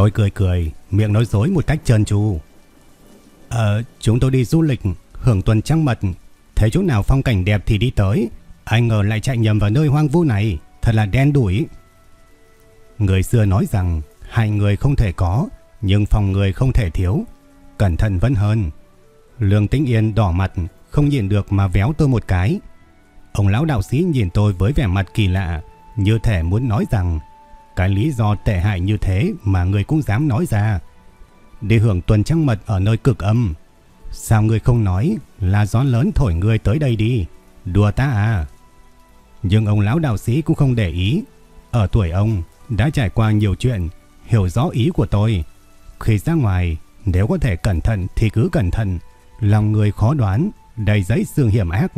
Tôi cười cười, miệng nói dối một cách trơn tru. Ờ, chúng tôi đi du lịch, hưởng tuần trăng mật, thấy chỗ nào phong cảnh đẹp thì đi tới. Ai ngờ lại chạy nhầm vào nơi hoang vu này, thật là đen đủi. Người xưa nói rằng, hai người không thể có, nhưng phòng người không thể thiếu. Cẩn thận vẫn hơn. Lương Tĩnh Yên đỏ mặt, không nhìn được mà véo tôi một cái. Ông lão đạo sĩ nhìn tôi với vẻ mặt kỳ lạ, như thể muốn nói rằng cái lý do tệ hại như thế mà người cũng dám nói ra. Đi hưởng tuần trăng mật ở nơi cực âm. Sao người không nói là gió lớn thổi người tới đây đi. Đùa ta à. Nhưng ông lão đạo sĩ cũng không để ý. Ở tuổi ông đã trải qua nhiều chuyện, hiểu rõ ý của tôi. Khi ra ngoài, nếu có thể cẩn thận thì cứ cẩn thận. Lòng người khó đoán, đầy giấy xương hiểm ác.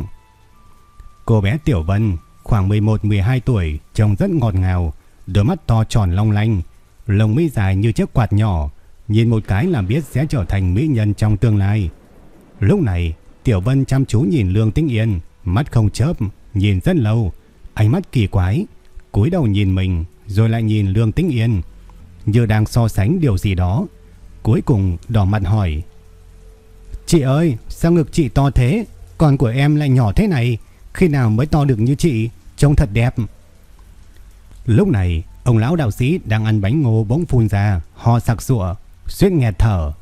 Cô bé Tiểu Vân, khoảng 11-12 tuổi, trông rất ngọt ngào, đôi mắt to tròn long lanh, lông mi dài như chiếc quạt nhỏ, nhìn một cái là biết sẽ trở thành mỹ nhân trong tương lai. Lúc này, Tiểu Vân chăm chú nhìn Lương Tĩnh Yên, mắt không chớp, nhìn rất lâu, ánh mắt kỳ quái, cúi đầu nhìn mình rồi lại nhìn Lương Tĩnh Yên, như đang so sánh điều gì đó. Cuối cùng đỏ mặt hỏi: "Chị ơi, sao ngực chị to thế, còn của em lại nhỏ thế này, khi nào mới to được như chị, trông thật đẹp." Lúc này, ông lão đạo sĩ đang ăn bánh ngô bỗng phun ra, ho sặc sụa, suýt nghẹt thở.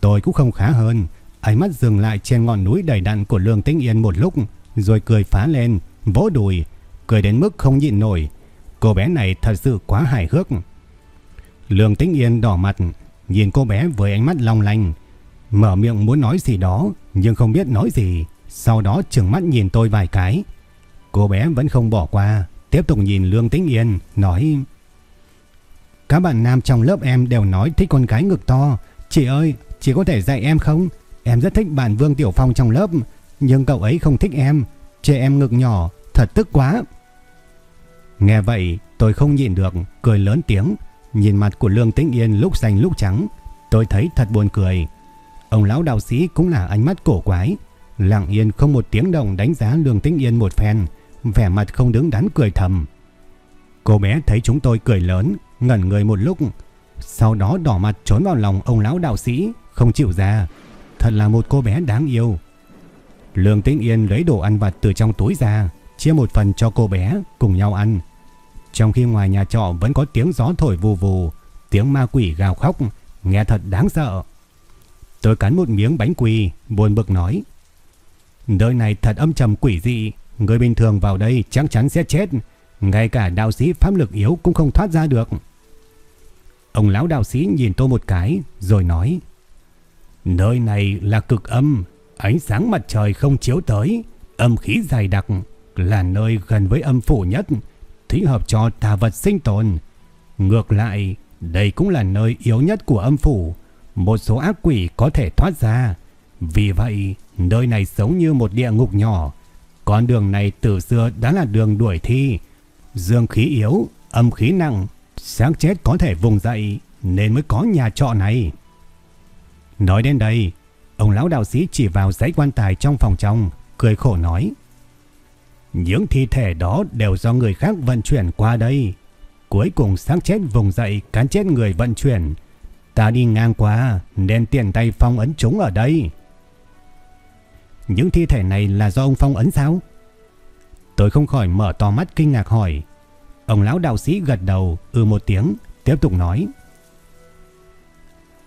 Tôi cũng không khá hơn, ánh mắt dừng lại trên ngọn núi đầy đặn của Lương Tĩnh Yên một lúc, rồi cười phá lên, vỗ đùi, cười đến mức không nhịn nổi. Cô bé này thật sự quá hài hước. Lương Tĩnh Yên đỏ mặt, nhìn cô bé với ánh mắt long lanh, mở miệng muốn nói gì đó nhưng không biết nói gì, sau đó trừng mắt nhìn tôi vài cái. Cô bé vẫn không bỏ qua, tiếp tục nhìn Lương Tĩnh Yên, nói Các bạn nam trong lớp em đều nói thích con gái ngực to. Chị ơi, chị có thể dạy em không? Em rất thích bạn Vương Tiểu Phong trong lớp, nhưng cậu ấy không thích em. chị em ngực nhỏ, thật tức quá. Nghe vậy, tôi không nhịn được, cười lớn tiếng. Nhìn mặt của Lương Tĩnh Yên lúc xanh lúc trắng, tôi thấy thật buồn cười. Ông lão đạo sĩ cũng là ánh mắt cổ quái, lặng yên không một tiếng động đánh giá Lương Tĩnh Yên một phen vẻ mặt không đứng đắn cười thầm. Cô bé thấy chúng tôi cười lớn, ngẩn người một lúc, sau đó đỏ mặt trốn vào lòng ông lão đạo sĩ, không chịu ra. Thật là một cô bé đáng yêu. Lương Tĩnh Yên lấy đồ ăn vặt từ trong túi ra, chia một phần cho cô bé cùng nhau ăn. Trong khi ngoài nhà trọ vẫn có tiếng gió thổi vù vù, tiếng ma quỷ gào khóc, nghe thật đáng sợ. Tôi cắn một miếng bánh quỳ, buồn bực nói. Nơi này thật âm trầm quỷ dị, Người bình thường vào đây chắc chắn sẽ chết. Ngay cả đạo sĩ pháp lực yếu cũng không thoát ra được. Ông lão đạo sĩ nhìn tôi một cái rồi nói. Nơi này là cực âm. Ánh sáng mặt trời không chiếu tới. Âm khí dày đặc. Là nơi gần với âm phủ nhất. Thích hợp cho tà vật sinh tồn. Ngược lại, đây cũng là nơi yếu nhất của âm phủ. Một số ác quỷ có thể thoát ra. Vì vậy, nơi này giống như một địa ngục nhỏ con đường này từ xưa đã là đường đuổi thi. Dương khí yếu, âm khí nặng, sáng chết có thể vùng dậy nên mới có nhà trọ này. Nói đến đây, ông lão đạo sĩ chỉ vào giấy quan tài trong phòng trong, cười khổ nói. Những thi thể đó đều do người khác vận chuyển qua đây. Cuối cùng sáng chết vùng dậy cán chết người vận chuyển. Ta đi ngang qua nên tiền tay phong ấn chúng ở đây. Những thi thể này là do ông Phong ấn sao? Tôi không khỏi mở to mắt kinh ngạc hỏi. Ông lão đạo sĩ gật đầu ư một tiếng, tiếp tục nói.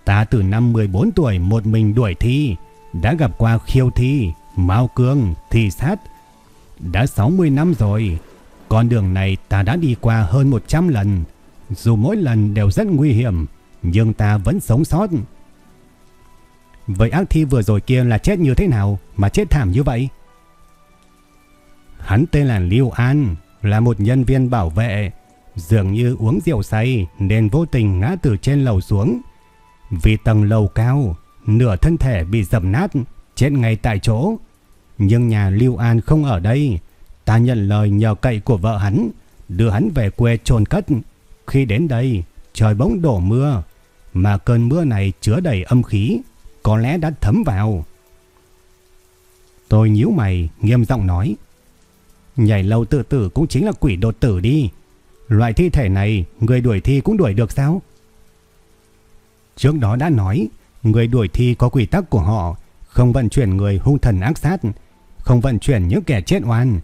Ta từ năm 14 tuổi một mình đuổi thi, đã gặp qua khiêu thi, mao cương, thi sát. Đã 60 năm rồi, con đường này ta đã đi qua hơn 100 lần. Dù mỗi lần đều rất nguy hiểm, nhưng ta vẫn sống sót. Vậy ác thi vừa rồi kia là chết như thế nào mà chết thảm như vậy? Hắn tên là Lưu An, là một nhân viên bảo vệ. Dường như uống rượu say nên vô tình ngã từ trên lầu xuống. Vì tầng lầu cao, nửa thân thể bị dập nát, chết ngay tại chỗ. Nhưng nhà Lưu An không ở đây. Ta nhận lời nhờ cậy của vợ hắn, đưa hắn về quê chôn cất. Khi đến đây, trời bỗng đổ mưa, mà cơn mưa này chứa đầy âm khí, có lẽ đã thấm vào. Tôi nhíu mày, nghiêm giọng nói. Nhảy lâu tự tử cũng chính là quỷ đột tử đi. Loại thi thể này, người đuổi thi cũng đuổi được sao? Trước đó đã nói, người đuổi thi có quy tắc của họ, không vận chuyển người hung thần ác sát, không vận chuyển những kẻ chết oan,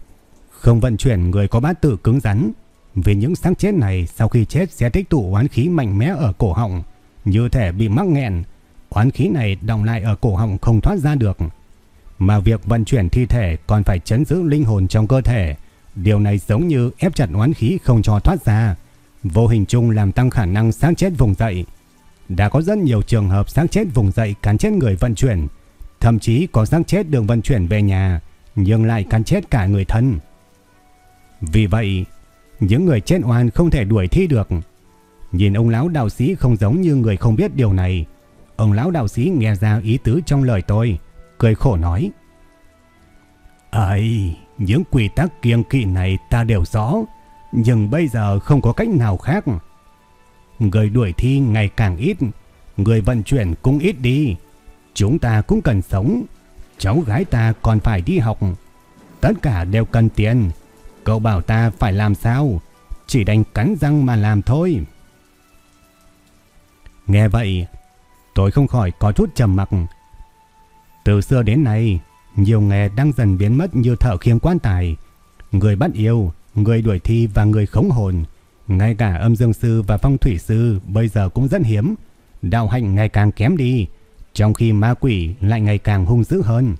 không vận chuyển người có bát tử cứng rắn. Vì những xác chết này sau khi chết sẽ tích tụ oán khí mạnh mẽ ở cổ họng, như thể bị mắc nghẹn. Oán khí này đọng lại ở cổ họng không thoát ra được. Mà việc vận chuyển thi thể còn phải chấn giữ linh hồn trong cơ thể. Điều này giống như ép chặt oán khí không cho thoát ra. Vô hình chung làm tăng khả năng sáng chết vùng dậy. Đã có rất nhiều trường hợp sáng chết vùng dậy cắn chết người vận chuyển. Thậm chí có sáng chết đường vận chuyển về nhà, nhưng lại cắn chết cả người thân. Vì vậy, những người chết oan không thể đuổi thi được. Nhìn ông lão đạo sĩ không giống như người không biết điều này. Ông lão đạo sĩ nghe ra ý tứ trong lời tôi, cười khổ nói. Ấy, những quy tắc kiêng kỵ này ta đều rõ, nhưng bây giờ không có cách nào khác. Người đuổi thi ngày càng ít, người vận chuyển cũng ít đi. Chúng ta cũng cần sống, cháu gái ta còn phải đi học. Tất cả đều cần tiền, Cậu bảo ta phải làm sao? Chỉ đành cắn răng mà làm thôi. Nghe vậy, tôi không khỏi có chút trầm mặc. Từ xưa đến nay, nhiều nghề đang dần biến mất như thợ khiêng quan tài, người bắt yêu, người đuổi thi và người khống hồn. Ngay cả âm dương sư và phong thủy sư bây giờ cũng rất hiếm. Đạo hạnh ngày càng kém đi, trong khi ma quỷ lại ngày càng hung dữ hơn.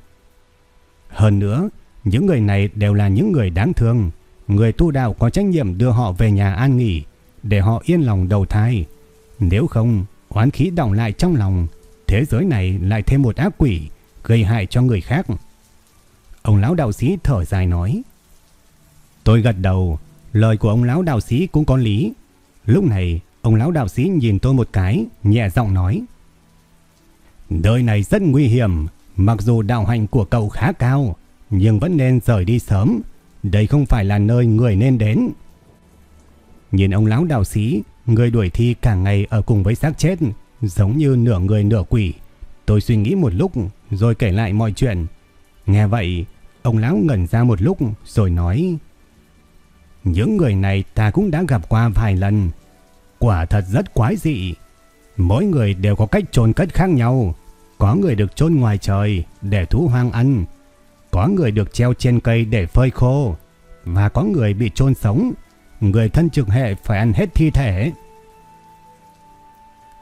Hơn nữa, những người này đều là những người đáng thương. Người tu đạo có trách nhiệm đưa họ về nhà an nghỉ để họ yên lòng đầu thai. Nếu không, oán khí đọng lại trong lòng, thế giới này lại thêm một ác quỷ gây hại cho người khác. Ông lão đạo sĩ thở dài nói. Tôi gật đầu, lời của ông lão đạo sĩ cũng có lý. Lúc này, ông lão đạo sĩ nhìn tôi một cái, nhẹ giọng nói. Đời này rất nguy hiểm, mặc dù đạo hạnh của cậu khá cao, nhưng vẫn nên rời đi sớm. Đây không phải là nơi người nên đến. Nhìn ông lão đạo sĩ, người đuổi thi cả ngày ở cùng với xác chết, giống như nửa người nửa quỷ. Tôi suy nghĩ một lúc rồi kể lại mọi chuyện. Nghe vậy, ông lão ngẩn ra một lúc rồi nói Những người này ta cũng đã gặp qua vài lần. Quả thật rất quái dị. Mỗi người đều có cách chôn cất khác nhau. Có người được chôn ngoài trời để thú hoang ăn. Có người được treo trên cây để phơi khô và có người bị chôn sống. Người thân trực hệ phải ăn hết thi thể.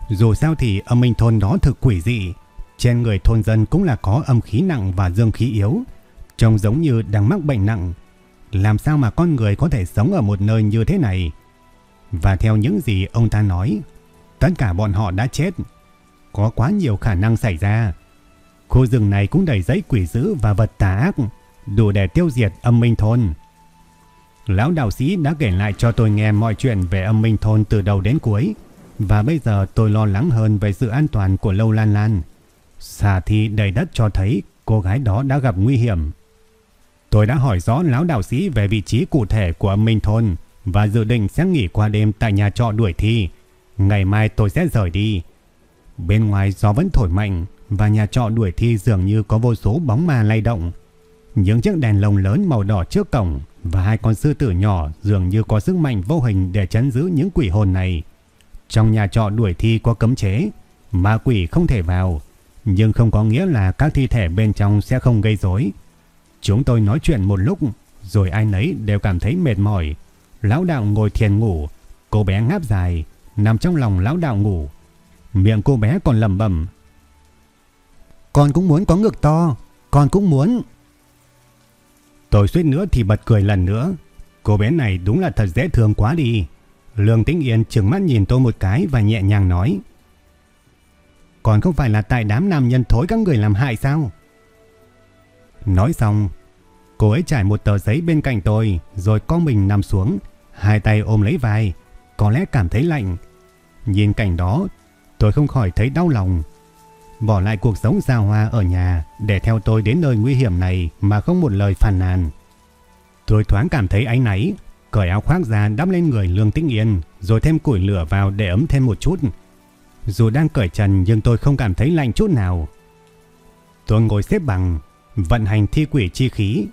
Dù sao thì âm minh thôn đó thực quỷ dị. Trên người thôn dân cũng là có âm khí nặng và dương khí yếu. Trông giống như đang mắc bệnh nặng. Làm sao mà con người có thể sống ở một nơi như thế này? Và theo những gì ông ta nói, tất cả bọn họ đã chết. Có quá nhiều khả năng xảy ra. Khu rừng này cũng đầy giấy quỷ dữ và vật tà ác, đủ để tiêu diệt âm minh thôn. Lão đạo sĩ đã kể lại cho tôi nghe mọi chuyện về âm minh thôn từ đầu đến cuối, và bây giờ tôi lo lắng hơn về sự an toàn của Lâu Lan Lan. Xà thi đầy đất cho thấy cô gái đó đã gặp nguy hiểm. Tôi đã hỏi rõ lão đạo sĩ về vị trí cụ thể của âm minh thôn và dự định sẽ nghỉ qua đêm tại nhà trọ đuổi thi. Ngày mai tôi sẽ rời đi. Bên ngoài gió vẫn thổi mạnh, và nhà trọ đuổi thi dường như có vô số bóng ma lay động. Những chiếc đèn lồng lớn màu đỏ trước cổng và hai con sư tử nhỏ dường như có sức mạnh vô hình để chấn giữ những quỷ hồn này. Trong nhà trọ đuổi thi có cấm chế, ma quỷ không thể vào, nhưng không có nghĩa là các thi thể bên trong sẽ không gây rối. Chúng tôi nói chuyện một lúc, rồi ai nấy đều cảm thấy mệt mỏi. Lão đạo ngồi thiền ngủ, cô bé ngáp dài, nằm trong lòng lão đạo ngủ. Miệng cô bé còn lẩm bẩm con cũng muốn có ngực to, con cũng muốn. Tôi suýt nữa thì bật cười lần nữa. Cô bé này đúng là thật dễ thương quá đi. Lương Tĩnh Yên trừng mắt nhìn tôi một cái và nhẹ nhàng nói. Còn không phải là tại đám nam nhân thối các người làm hại sao? Nói xong, cô ấy trải một tờ giấy bên cạnh tôi rồi con mình nằm xuống, hai tay ôm lấy vai, có lẽ cảm thấy lạnh. Nhìn cảnh đó, tôi không khỏi thấy đau lòng. Bỏ lại cuộc sống xa hoa ở nhà để theo tôi đến nơi nguy hiểm này mà không một lời phàn nàn. Tôi thoáng cảm thấy áy náy, cởi áo khoác ra đắp lên người Lương Tĩnh Yên rồi thêm củi lửa vào để ấm thêm một chút. Dù đang cởi trần nhưng tôi không cảm thấy lạnh chút nào. Tôi ngồi xếp bằng, vận hành thi quỷ chi khí.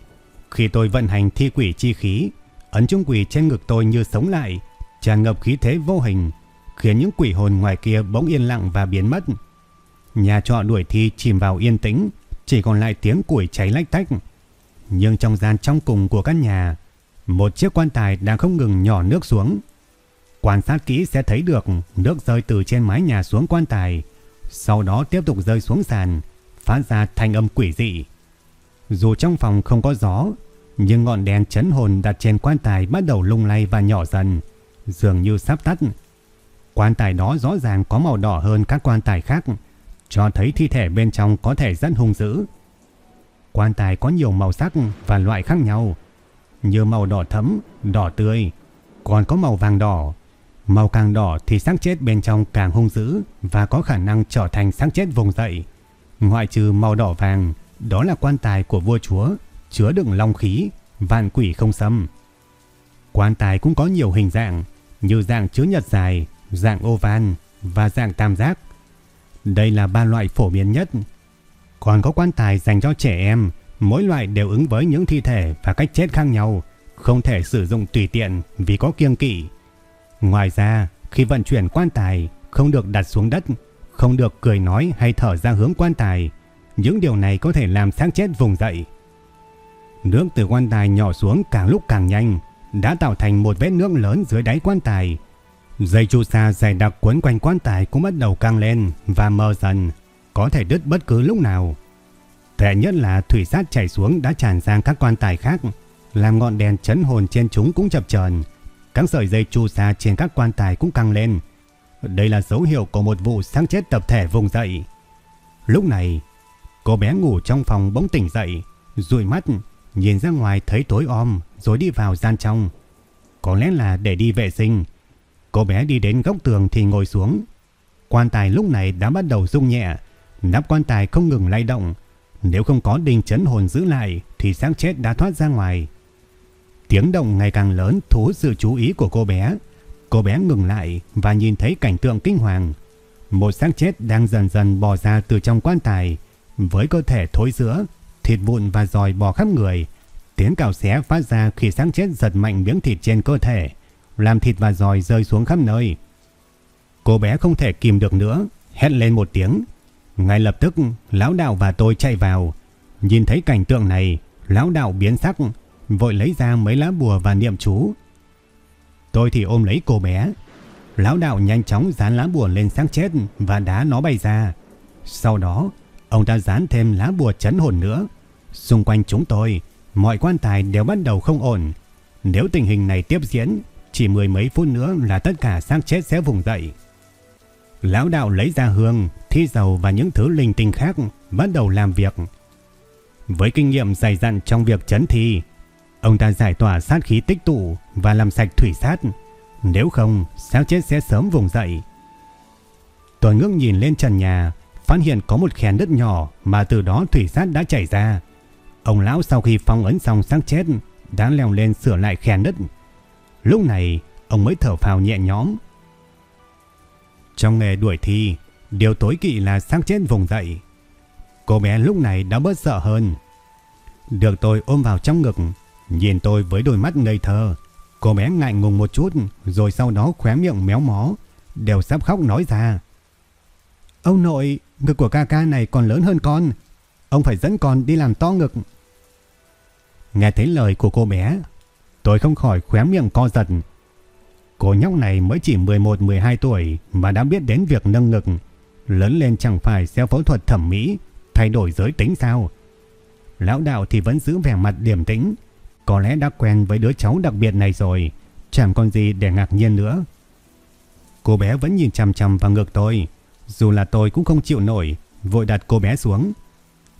Khi tôi vận hành thi quỷ chi khí, ấn trung quỷ trên ngực tôi như sống lại, tràn ngập khí thế vô hình, khiến những quỷ hồn ngoài kia bỗng yên lặng và biến mất. Nhà trọ đuổi thi chìm vào yên tĩnh, chỉ còn lại tiếng củi cháy lách tách. Nhưng trong gian trong cùng của căn nhà, một chiếc quan tài đang không ngừng nhỏ nước xuống. Quan sát kỹ sẽ thấy được nước rơi từ trên mái nhà xuống quan tài, sau đó tiếp tục rơi xuống sàn, phát ra thanh âm quỷ dị. Dù trong phòng không có gió, nhưng ngọn đèn chấn hồn đặt trên quan tài bắt đầu lung lay và nhỏ dần, dường như sắp tắt. Quan tài đó rõ ràng có màu đỏ hơn các quan tài khác, cho thấy thi thể bên trong có thể rất hung dữ. Quan tài có nhiều màu sắc và loại khác nhau, như màu đỏ thẫm, đỏ tươi, còn có màu vàng đỏ. Màu càng đỏ thì xác chết bên trong càng hung dữ và có khả năng trở thành xác chết vùng dậy. Ngoại trừ màu đỏ vàng, đó là quan tài của vua chúa, chứa đựng long khí, vạn quỷ không xâm. Quan tài cũng có nhiều hình dạng, như dạng chứa nhật dài, dạng oval và dạng tam giác. Đây là ba loại phổ biến nhất. Còn có quan tài dành cho trẻ em, mỗi loại đều ứng với những thi thể và cách chết khác nhau, không thể sử dụng tùy tiện vì có kiêng kỵ. Ngoài ra, khi vận chuyển quan tài, không được đặt xuống đất, không được cười nói hay thở ra hướng quan tài. Những điều này có thể làm xác chết vùng dậy. Nước từ quan tài nhỏ xuống càng lúc càng nhanh, đã tạo thành một vết nước lớn dưới đáy quan tài. Dây chu sa dày đặc quấn quanh quan tài cũng bắt đầu căng lên và mờ dần, có thể đứt bất cứ lúc nào. Tệ nhất là thủy sát chảy xuống đã tràn sang các quan tài khác, làm ngọn đèn chấn hồn trên chúng cũng chập chờn. Các sợi dây chu sa trên các quan tài cũng căng lên. Đây là dấu hiệu của một vụ sáng chết tập thể vùng dậy. Lúc này, cô bé ngủ trong phòng bỗng tỉnh dậy, dụi mắt, nhìn ra ngoài thấy tối om rồi đi vào gian trong. Có lẽ là để đi vệ sinh. Cô bé đi đến góc tường thì ngồi xuống. Quan tài lúc này đã bắt đầu rung nhẹ, nắp quan tài không ngừng lay động. Nếu không có đình chấn hồn giữ lại thì xác chết đã thoát ra ngoài. Tiếng động ngày càng lớn thu hút sự chú ý của cô bé. Cô bé ngừng lại và nhìn thấy cảnh tượng kinh hoàng. Một xác chết đang dần dần bò ra từ trong quan tài với cơ thể thối rữa, thịt vụn và giòi bò khắp người. Tiếng cào xé phát ra khi xác chết giật mạnh miếng thịt trên cơ thể, làm thịt và giòi rơi xuống khắp nơi. Cô bé không thể kìm được nữa, hét lên một tiếng. Ngay lập tức, lão đạo và tôi chạy vào. Nhìn thấy cảnh tượng này, lão đạo biến sắc, vội lấy ra mấy lá bùa và niệm chú. Tôi thì ôm lấy cô bé. Lão đạo nhanh chóng dán lá bùa lên xác chết và đá nó bay ra. Sau đó, ông ta dán thêm lá bùa chấn hồn nữa. Xung quanh chúng tôi, mọi quan tài đều bắt đầu không ổn. Nếu tình hình này tiếp diễn, chỉ mười mấy phút nữa là tất cả xác chết sẽ vùng dậy. Lão đạo lấy ra hương, thi dầu và những thứ linh tinh khác bắt đầu làm việc. Với kinh nghiệm dày dặn trong việc chấn thi, ông ta giải tỏa sát khí tích tụ và làm sạch thủy sát. Nếu không, xác chết sẽ sớm vùng dậy. Tôi ngước nhìn lên trần nhà, phát hiện có một khe đất nhỏ mà từ đó thủy sát đã chảy ra. Ông lão sau khi phong ấn xong xác chết đã leo lên sửa lại khe đất. Lúc này, ông mới thở phào nhẹ nhõm. Trong nghề đuổi thi, điều tối kỵ là xác chết vùng dậy. Cô bé lúc này đã bớt sợ hơn. Được tôi ôm vào trong ngực, nhìn tôi với đôi mắt ngây thơ. Cô bé ngại ngùng một chút, rồi sau đó khóe miệng méo mó, đều sắp khóc nói ra. Ông nội, ngực của ca ca này còn lớn hơn con. Ông phải dẫn con đi làm to ngực. Nghe thấy lời của cô bé, tôi không khỏi khóe miệng co giật. Cô nhóc này mới chỉ 11-12 tuổi mà đã biết đến việc nâng ngực. Lớn lên chẳng phải sẽ phẫu thuật thẩm mỹ, thay đổi giới tính sao? Lão đạo thì vẫn giữ vẻ mặt điềm tĩnh. Có lẽ đã quen với đứa cháu đặc biệt này rồi. Chẳng còn gì để ngạc nhiên nữa. Cô bé vẫn nhìn chằm chằm vào ngực tôi. Dù là tôi cũng không chịu nổi, vội đặt cô bé xuống.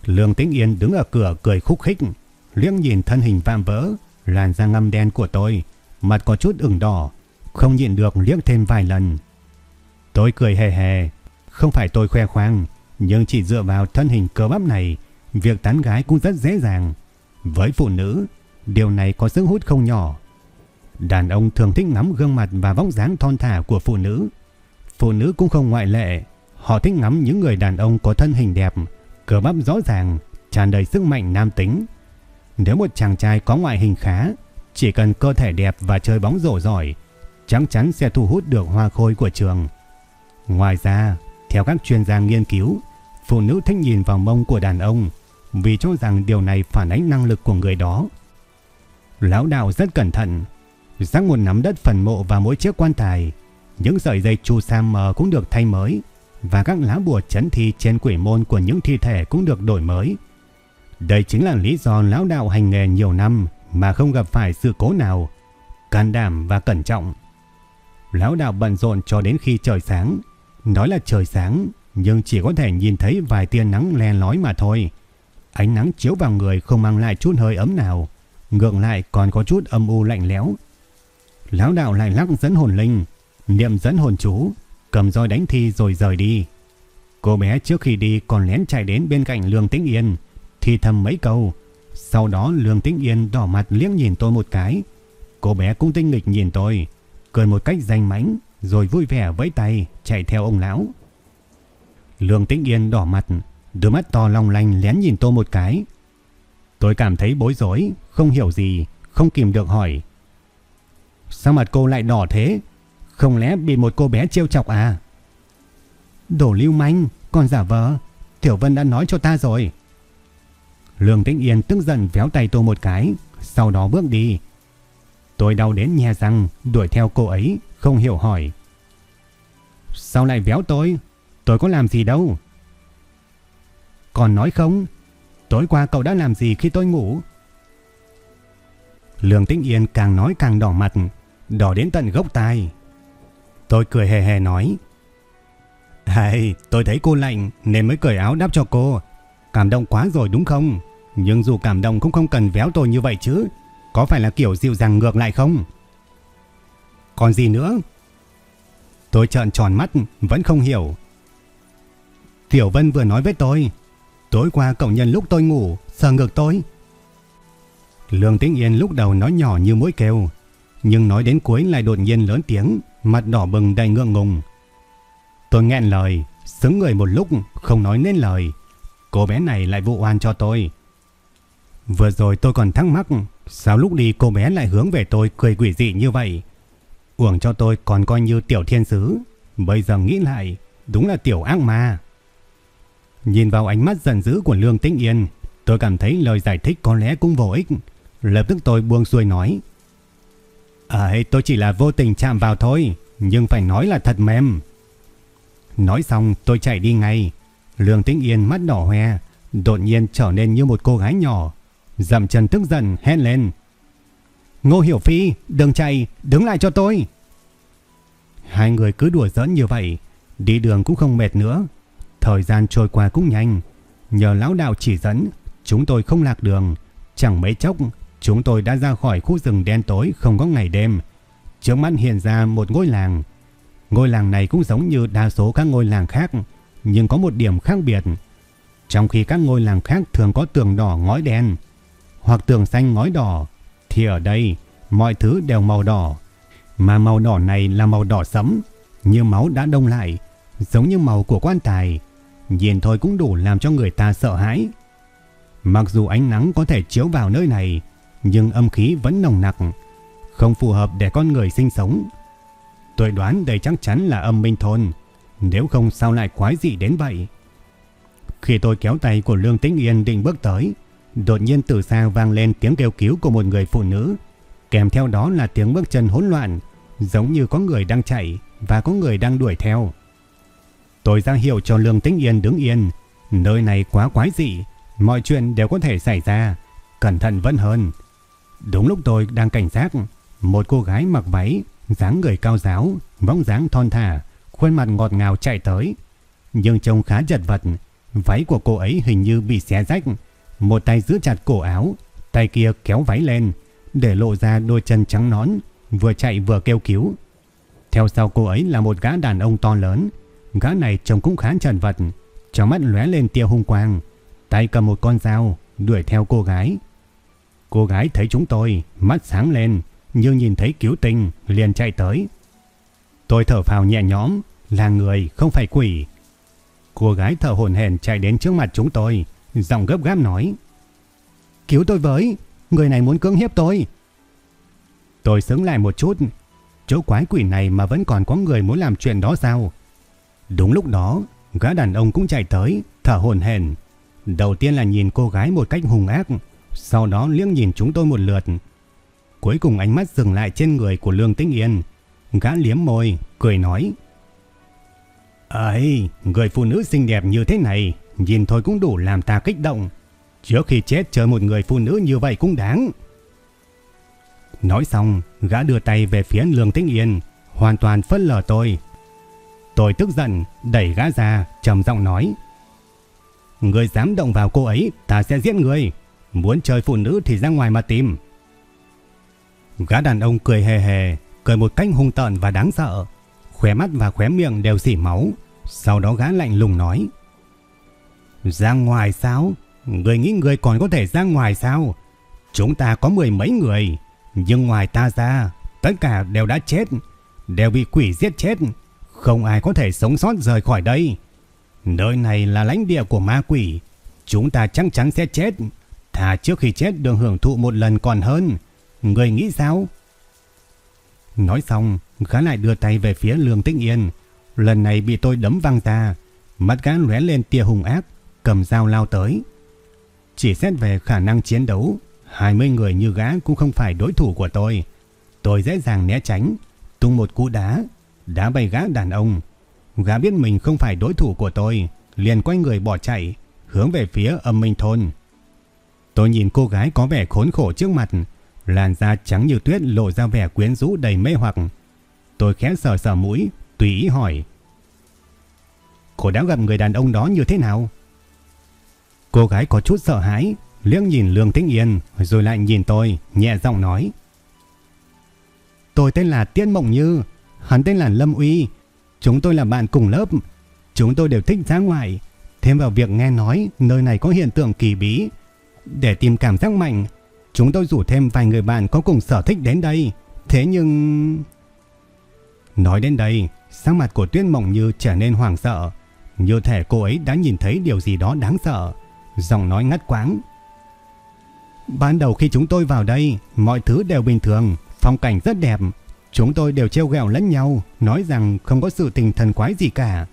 Lương Tĩnh Yên đứng ở cửa cười khúc khích, liếc nhìn thân hình vạm vỡ, làn da ngăm đen của tôi, mặt có chút ửng đỏ, không nhịn được liếc thêm vài lần. Tôi cười hề hề, không phải tôi khoe khoang, nhưng chỉ dựa vào thân hình cơ bắp này, việc tán gái cũng rất dễ dàng. Với phụ nữ, điều này có sức hút không nhỏ. Đàn ông thường thích ngắm gương mặt và vóc dáng thon thả của phụ nữ. Phụ nữ cũng không ngoại lệ, họ thích ngắm những người đàn ông có thân hình đẹp, cơ bắp rõ ràng, tràn đầy sức mạnh nam tính. Nếu một chàng trai có ngoại hình khá, chỉ cần cơ thể đẹp và chơi bóng rổ giỏi, chắc chắn sẽ thu hút được hoa khôi của trường. Ngoài ra, theo các chuyên gia nghiên cứu, phụ nữ thích nhìn vào mông của đàn ông vì cho rằng điều này phản ánh năng lực của người đó. Lão đạo rất cẩn thận, rắc một nắm đất phần mộ và mỗi chiếc quan tài. Những sợi dây chu sa mờ cũng được thay mới và các lá bùa chấn thi trên quỷ môn của những thi thể cũng được đổi mới. Đây chính là lý do lão đạo hành nghề nhiều năm mà không gặp phải sự cố nào, can đảm và cẩn trọng. Lão đạo bận rộn cho đến khi trời sáng, nói là trời sáng nhưng chỉ có thể nhìn thấy vài tia nắng len lói mà thôi. Ánh nắng chiếu vào người không mang lại chút hơi ấm nào, ngược lại còn có chút âm u lạnh lẽo. Lão đạo lại lắc dẫn hồn linh, niệm dẫn hồn chú, cầm roi đánh thi rồi rời đi. Cô bé trước khi đi còn lén chạy đến bên cạnh Lương Tĩnh Yên, thì thầm mấy câu. Sau đó Lương Tĩnh Yên đỏ mặt liếc nhìn tôi một cái. Cô bé cũng tinh nghịch nhìn tôi, cười một cách danh mãnh, rồi vui vẻ vẫy tay chạy theo ông lão. Lương Tĩnh Yên đỏ mặt, đôi mắt to long lanh lén nhìn tôi một cái. Tôi cảm thấy bối rối, không hiểu gì, không kìm được hỏi. Sao mặt cô lại đỏ thế? Không lẽ bị một cô bé trêu chọc à? Đổ lưu manh, còn giả vờ. Tiểu Vân đã nói cho ta rồi. Lương Tĩnh Yên tức giận véo tay tôi một cái, sau đó bước đi. Tôi đau đến nhè răng, đuổi theo cô ấy, không hiểu hỏi. Sao lại véo tôi? Tôi có làm gì đâu. Còn nói không? Tối qua cậu đã làm gì khi tôi ngủ? Lương Tĩnh Yên càng nói càng đỏ mặt, đỏ đến tận gốc tai. Tôi cười hề hề nói. Hay, tôi thấy cô lạnh nên mới cởi áo đắp cho cô. Cảm động quá rồi đúng không? Nhưng dù cảm động cũng không cần véo tôi như vậy chứ. Có phải là kiểu dịu dàng ngược lại không? Còn gì nữa? Tôi trợn tròn mắt, vẫn không hiểu. Tiểu Vân vừa nói với tôi. Tối qua cậu nhân lúc tôi ngủ, sờ ngược tôi. Lương Tĩnh Yên lúc đầu nói nhỏ như mũi kêu. Nhưng nói đến cuối lại đột nhiên lớn tiếng, mặt đỏ bừng đầy ngượng ngùng. Tôi nghẹn lời, sững người một lúc, không nói nên lời. Cô bé này lại vụ oan cho tôi. Vừa rồi tôi còn thắc mắc, Sao lúc đi cô bé lại hướng về tôi cười quỷ dị như vậy? Uổng cho tôi còn coi như tiểu thiên sứ, Bây giờ nghĩ lại, Đúng là tiểu ác ma. Nhìn vào ánh mắt giận dữ của Lương Tĩnh Yên, Tôi cảm thấy lời giải thích có lẽ cũng vô ích. Lập tức tôi buông xuôi nói À tôi chỉ là vô tình chạm vào thôi, Nhưng phải nói là thật mềm. Nói xong, tôi chạy đi ngay. Lương Tĩnh Yên mắt đỏ hoe, Đột nhiên trở nên như một cô gái nhỏ Dậm chân tức giận hét lên. Ngô Hiểu Phi, đừng chạy, đứng lại cho tôi. Hai người cứ đùa giỡn như vậy, đi đường cũng không mệt nữa. Thời gian trôi qua cũng nhanh. Nhờ lão đạo chỉ dẫn, chúng tôi không lạc đường. Chẳng mấy chốc, chúng tôi đã ra khỏi khu rừng đen tối không có ngày đêm. Trước mắt hiện ra một ngôi làng. Ngôi làng này cũng giống như đa số các ngôi làng khác, nhưng có một điểm khác biệt. Trong khi các ngôi làng khác thường có tường đỏ ngói đen, hoặc tường xanh ngói đỏ, thì ở đây mọi thứ đều màu đỏ. Mà màu đỏ này là màu đỏ sẫm, như máu đã đông lại, giống như màu của quan tài. Nhìn thôi cũng đủ làm cho người ta sợ hãi. Mặc dù ánh nắng có thể chiếu vào nơi này, nhưng âm khí vẫn nồng nặc, không phù hợp để con người sinh sống. Tôi đoán đây chắc chắn là âm minh thôn, nếu không sao lại quái dị đến vậy. Khi tôi kéo tay của Lương Tĩnh Yên định bước tới, Đột nhiên từ xa vang lên tiếng kêu cứu của một người phụ nữ, kèm theo đó là tiếng bước chân hỗn loạn, giống như có người đang chạy và có người đang đuổi theo. Tôi ra hiệu cho Lương Tĩnh Yên đứng yên, nơi này quá quái dị, mọi chuyện đều có thể xảy ra, cẩn thận vẫn hơn. Đúng lúc tôi đang cảnh giác, một cô gái mặc váy, dáng người cao giáo, vóc dáng thon thả, khuôn mặt ngọt ngào chạy tới. nhưng trông khá chật vật. Váy của cô ấy hình như bị xé rách. Một tay giữ chặt cổ áo, tay kia kéo váy lên, để lộ ra đôi chân trắng nón, vừa chạy vừa kêu cứu. Theo sau cô ấy là một gã đàn ông to lớn. Gã này trông cũng khá trần vật, trong mắt lóe lên tia hung quang, tay cầm một con dao, đuổi theo cô gái. Cô gái thấy chúng tôi, mắt sáng lên, nhưng nhìn thấy cứu tinh, liền chạy tới. Tôi thở phào nhẹ nhõm, là người, không phải quỷ. Cô gái thở hổn hển chạy đến trước mặt chúng tôi, giọng gấp gáp nói. Cứu tôi với, người này muốn cưỡng hiếp tôi. Tôi sững lại một chút, chỗ quái quỷ này mà vẫn còn có người muốn làm chuyện đó sao? Đúng lúc đó, gã đàn ông cũng chạy tới, thở hổn hển. Đầu tiên là nhìn cô gái một cách hung ác, sau đó liếc nhìn chúng tôi một lượt. Cuối cùng ánh mắt dừng lại trên người của Lương Tĩnh Yên. Gã liếm môi, cười nói. Ấy, người phụ nữ xinh đẹp như thế này, nhìn thôi cũng đủ làm ta kích động. Trước khi chết chờ một người phụ nữ như vậy cũng đáng. Nói xong, gã đưa tay về phía Lương Tĩnh Yên, hoàn toàn phân lờ tôi. Tôi tức giận, đẩy gã ra, trầm giọng nói. Người dám động vào cô ấy, ta sẽ giết người. Muốn chơi phụ nữ thì ra ngoài mà tìm. Gã đàn ông cười hề hề, cười một cách hung tợn và đáng sợ. Khóe mắt và khóe miệng đều dỉ máu. Sau đó gã lạnh lùng nói. Ra ngoài sao? Người nghĩ người còn có thể ra ngoài sao? Chúng ta có mười mấy người. Nhưng ngoài ta ra, tất cả đều đã chết. Đều bị quỷ giết chết. Không ai có thể sống sót rời khỏi đây. Nơi này là lãnh địa của ma quỷ. Chúng ta chắc chắn sẽ chết. Thà trước khi chết được hưởng thụ một lần còn hơn. Người nghĩ sao? Nói xong, gã lại đưa tay về phía Lương Tĩnh Yên. Lần này bị tôi đấm văng ta, Mắt gã lóe lên tia hùng ác, cầm dao lao tới. Chỉ xét về khả năng chiến đấu, 20 người như gã cũng không phải đối thủ của tôi. Tôi dễ dàng né tránh, tung một cú đá, đá bay gã đàn ông. Gã biết mình không phải đối thủ của tôi, liền quay người bỏ chạy, hướng về phía âm minh thôn. Tôi nhìn cô gái có vẻ khốn khổ trước mặt, làn da trắng như tuyết lộ ra vẻ quyến rũ đầy mê hoặc. Tôi khẽ sờ sờ mũi, tùy ý hỏi. Cô đã gặp người đàn ông đó như thế nào? Cô gái có chút sợ hãi, liếc nhìn Lương Tĩnh Yên rồi lại nhìn tôi, nhẹ giọng nói. Tôi tên là Tiên Mộng Như, hắn tên là Lâm Uy, chúng tôi là bạn cùng lớp, chúng tôi đều thích ra ngoài, thêm vào việc nghe nói nơi này có hiện tượng kỳ bí. Để tìm cảm giác mạnh, chúng tôi rủ thêm vài người bạn có cùng sở thích đến đây, thế nhưng... Nói đến đây, sắc mặt của Tuyết Mộng Như trở nên hoảng sợ, như thể cô ấy đã nhìn thấy điều gì đó đáng sợ, giọng nói ngắt quãng. Ban đầu khi chúng tôi vào đây, mọi thứ đều bình thường, phong cảnh rất đẹp. Chúng tôi đều treo gẹo lẫn nhau, nói rằng không có sự tình thần quái gì cả.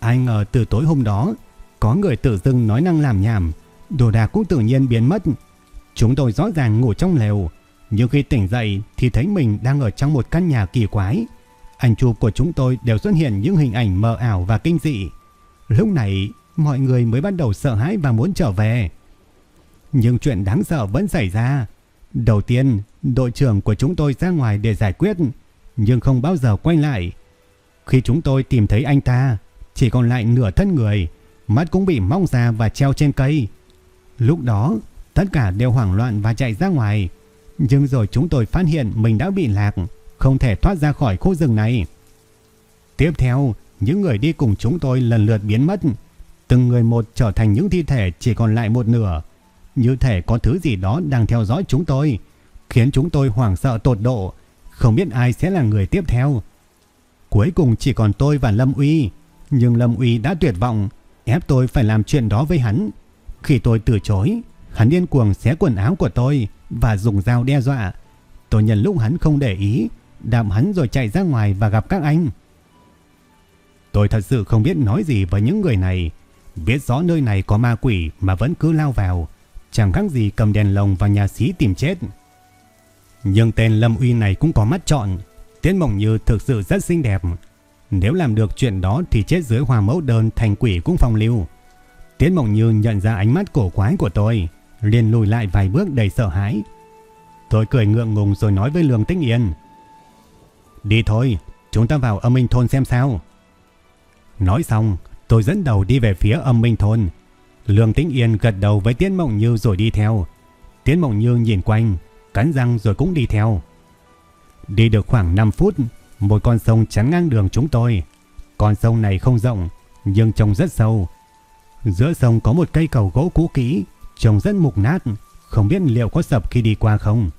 Ai ngờ từ tối hôm đó, có người tự dưng nói năng làm nhảm, đồ đạc cũng tự nhiên biến mất. Chúng tôi rõ ràng ngủ trong lều, nhưng khi tỉnh dậy thì thấy mình đang ở trong một căn nhà kỳ quái. Ảnh chụp của chúng tôi đều xuất hiện những hình ảnh mờ ảo và kinh dị. Lúc này, mọi người mới bắt đầu sợ hãi và muốn trở về. Nhưng chuyện đáng sợ vẫn xảy ra. Đầu tiên, đội trưởng của chúng tôi ra ngoài để giải quyết, nhưng không bao giờ quay lại. Khi chúng tôi tìm thấy anh ta, chỉ còn lại nửa thân người, mắt cũng bị mong ra và treo trên cây. Lúc đó, tất cả đều hoảng loạn và chạy ra ngoài. Nhưng rồi chúng tôi phát hiện mình đã bị lạc, không thể thoát ra khỏi khu rừng này. Tiếp theo, những người đi cùng chúng tôi lần lượt biến mất, Từng người một trở thành những thi thể chỉ còn lại một nửa. Như thể có thứ gì đó đang theo dõi chúng tôi, khiến chúng tôi hoảng sợ tột độ, không biết ai sẽ là người tiếp theo. Cuối cùng chỉ còn tôi và Lâm Uy, nhưng Lâm Uy đã tuyệt vọng, ép tôi phải làm chuyện đó với hắn. Khi tôi từ chối, hắn điên cuồng xé quần áo của tôi và dùng dao đe dọa. Tôi nhận lúc hắn không để ý, đạp hắn rồi chạy ra ngoài và gặp các anh. Tôi thật sự không biết nói gì với những người này. Biết rõ nơi này có ma quỷ mà vẫn cứ lao vào, chẳng khác gì cầm đèn lồng vào nhà xí tìm chết. Nhưng tên Lâm Uy này cũng có mắt trọn, Tiến Mộng Như thực sự rất xinh đẹp. Nếu làm được chuyện đó thì chết dưới hòa mẫu đơn thành quỷ cũng phong lưu. Tiến Mộng Như nhận ra ánh mắt cổ quái của tôi, liền lùi lại vài bước đầy sợ hãi. Tôi cười ngượng ngùng rồi nói với Lương Tĩnh Yên. Đi thôi, chúng ta vào âm minh thôn xem sao. Nói xong, Tôi dẫn đầu đi về phía âm minh thôn. Lương Tĩnh Yên gật đầu với Tiến Mộng Như rồi đi theo. Tiến Mộng Như nhìn quanh, cắn răng rồi cũng đi theo. Đi được khoảng 5 phút, một con sông chắn ngang đường chúng tôi. Con sông này không rộng, nhưng trông rất sâu. Giữa sông có một cây cầu gỗ cũ kỹ, trông rất mục nát, không biết liệu có sập khi đi qua không.